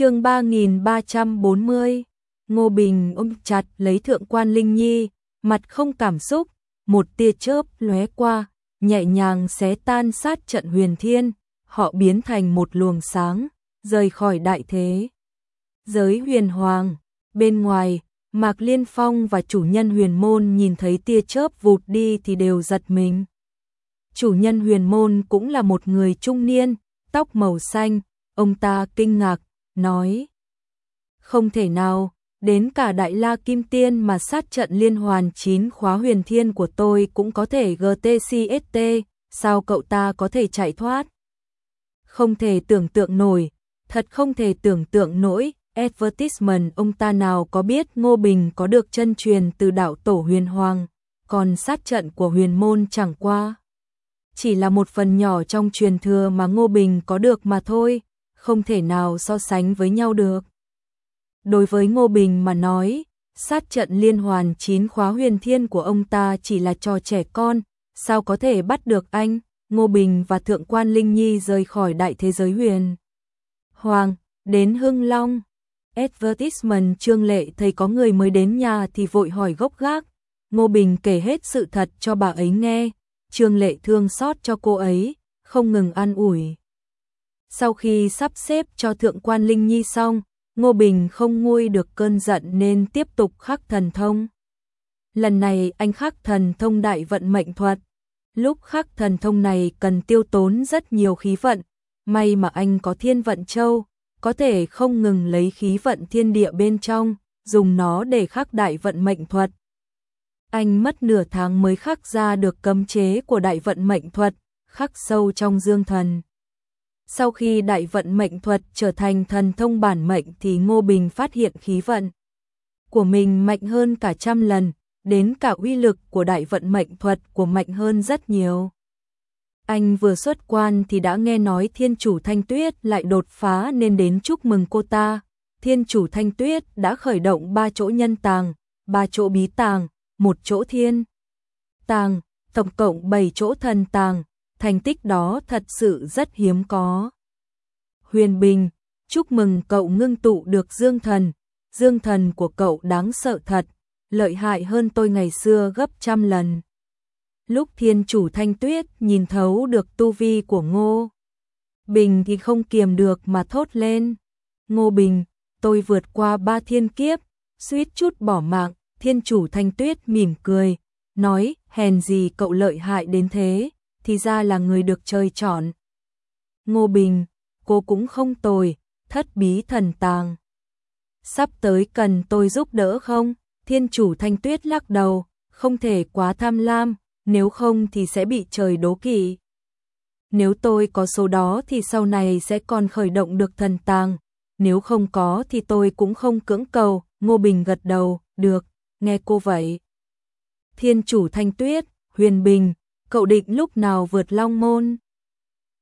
chương 3340, Ngô Bình ôm chặt lấy thượng quan Linh Nhi, mặt không cảm xúc, một tia chớp lóe qua, nhẹ nhàng xé tan sát trận huyền thiên, họ biến thành một luồng sáng, rời khỏi đại thế. Giới huyền hoàng, bên ngoài, Mạc Liên Phong và chủ nhân huyền môn nhìn thấy tia chớp vụt đi thì đều giật mình. Chủ nhân huyền môn cũng là một người trung niên, tóc màu xanh, ông ta kinh ngạc, nói. Không thể nào, đến cả đại la kim tiên mà sát trận liên hoàn chín khóa huyền thiên của tôi cũng có thể GTCST, sao cậu ta có thể chạy thoát? Không thể tưởng tượng nổi, thật không thể tưởng tượng nổi, advertisement ông ta nào có biết Ngô Bình có được chân truyền từ đạo tổ huyền hoàng, còn sát trận của huyền môn chẳng qua. Chỉ là một phần nhỏ trong truyền thừa mà Ngô Bình có được mà thôi, không thể nào so sánh với nhau được. Đối với Ngô Bình mà nói, sát trận liên hoàn chín khóa huyền thiên của ông ta chỉ là trò trẻ con, sao có thể bắt được anh, Ngô Bình và Thượng quan Linh Nhi rời khỏi đại thế giới huyền. Hoàng, đến Hưng Long. Advertisement Trương Lệ thấy có người mới đến nhà thì vội hỏi gốc gác. Ngô Bình kể hết sự thật cho bà ấy nghe. Trương Lệ thương xót cho cô ấy, không ngừng an ủi. Sau khi sắp xếp cho Thượng quan Linh Nhi xong, Ngô Bình không nguôi được cơn giận nên tiếp tục khắc thần thông. Lần này anh khắc thần thông đại vận mệnh thuật. Lúc khắc thần thông này cần tiêu tốn rất nhiều khí vận, may mà anh có thiên vận châu, có thể không ngừng lấy khí vận thiên địa bên trong, dùng nó để khắc đại vận mệnh thuật. Anh mất nửa tháng mới khắc ra được cấm chế của đại vận mệnh thuật, khắc sâu trong dương thần. Sau khi đại vận mệnh thuật trở thành thần thông bản mệnh thì Ngô Bình phát hiện khí vận của mình mạnh hơn cả trăm lần, đến cả uy lực của đại vận mệnh thuật của mạnh hơn rất nhiều. Anh vừa xuất quan thì đã nghe nói thiên chủ Thanh Tuyết lại đột phá nên đến chúc mừng cô ta. Thiên chủ Thanh Tuyết đã khởi động ba chỗ nhân tàng, ba chỗ bí tàng, một chỗ thiên tàng, tổng cộng 7 chỗ thần tàng, thành tích đó thật sự rất hiếm có. Huyền Bình, chúc mừng cậu ngưng tụ được dương thần, dương thần của cậu đáng sợ thật, lợi hại hơn tôi ngày xưa gấp trăm lần. Lúc thiên chủ thanh tuyết nhìn thấu được tu vi của Ngô Bình thì không kiềm được mà thốt lên. Ngô Bình, tôi vượt qua ba thiên kiếp, suýt chút bỏ mạng, thiên chủ thanh tuyết mỉm cười, nói, hèn gì cậu lợi hại đến thế, thì ra là người được trời chọn. Ngô Bình, cô cũng không tồi, thất bí thần tàng. Sắp tới cần tôi giúp đỡ không? Thiên chủ thanh tuyết lắc đầu, không thể quá tham lam, nếu không thì sẽ bị trời đố kỵ. Nếu tôi có số đó thì sau này sẽ còn khởi động được thần tàng, nếu không có thì tôi cũng không cưỡng cầu, Ngô Bình gật đầu, được, nghe cô vậy. Thiên chủ Thanh Tuyết, Huyền Bình, cậu định lúc nào vượt Long Môn?